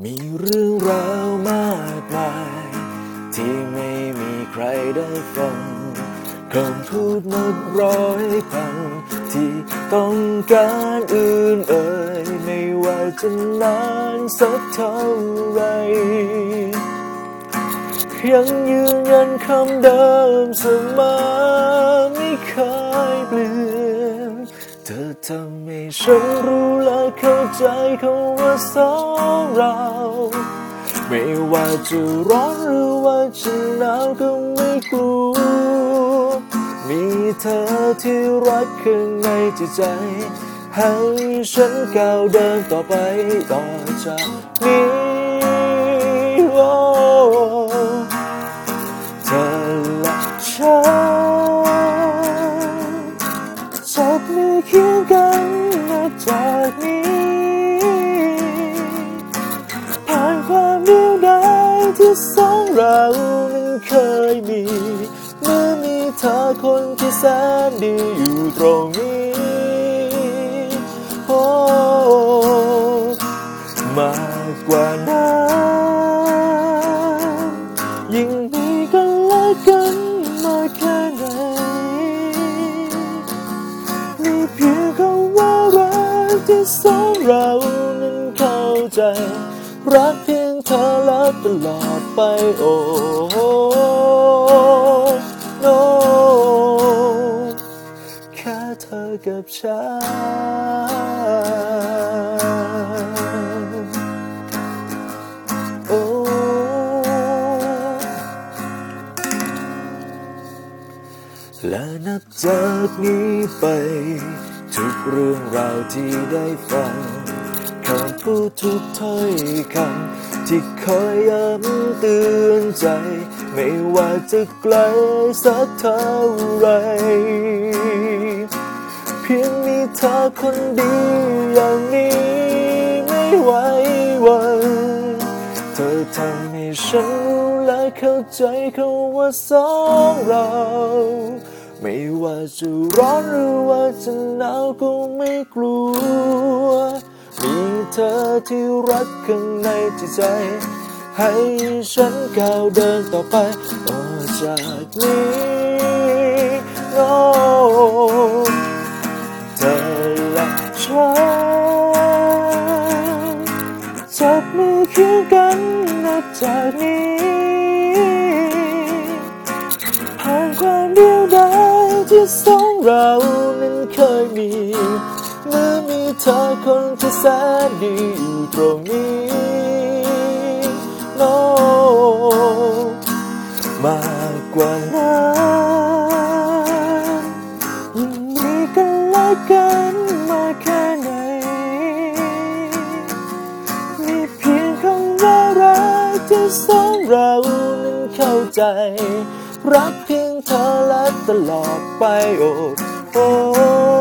มีเรื่องราวมากมาย ที่ไม่มีใครได้ฟังคำพูดนับร้อยพันที่ต้องการอื่นเอ่ยไม่ว่าจะนานสักเท่าไร ยังยืนยันคำเดิมเสมอไม่เคยเปลี่ยนเธอทำ ฉันรู้และเข้าใจคำว่าสองเรา ไม่ว่าจะร้อนหรือว่าจะหนาวก็ไม่กลัว มีเธอที่รักข้างในจิตใจ ให้ฉันก้าวเดินต่อไปต่อจากนี้ นั้นเคยมี เมื่อมีเธอคนที่แสนดีอยู่ตรงนี้โอ้มากกว่านั้นยิ่งมีกันและกันมากแค่ไหนมีเพียงคำว่ารักที่สองเรานั้นเข้าใจ รักเพียงเธอแล ตลอดไปโอ้โนแค่เธอกับฉันโอ้และนับจากนี้ไป ทุกเรื่องราวที่ได้ฟังคำพูดทุกถ้อยคำ ที่คอยย้ำเตือนใจ ไม่ว่าจะไกลสักเท่าไร เพียงมีเธอคนเดียวอย่างนี้ไม่ไหววันเธอทำให้ฉันรู้และเข้าใจคำว่าสองเรา ไม่ว่าจะร้อนหรือว่าจะหนาวก็ไม่กลัว มีเธอที่รักข้างในจิตใจ ให้ฉันก้าวเดินต่อไปต่อจากนี้โอ้เธอและฉันจับมือเคียงกันนับจากนี้ผ่านความเดียวดายที่สองเรานั้นเคยมี เมื่อมีเธอคนที่แสนดีอยู่ตรงนี้โนมากกว่านั้นยิ่งมีกันและกันมาแค่ไหน มีเพียงคำว่ารักที่สองเรานั้นเข้าใจ รักเพียงเธอและตลอดไปโอ้โอ้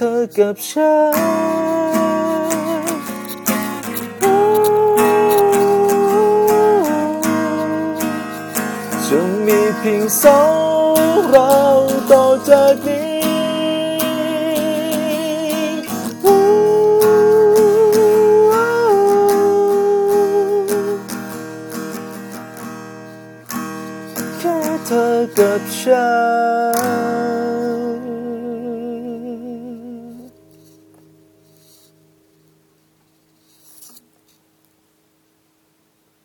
ธอกับฉันโอ้จะมีเพียงสองเราต่อจากนี้แค่เธอกับฉัน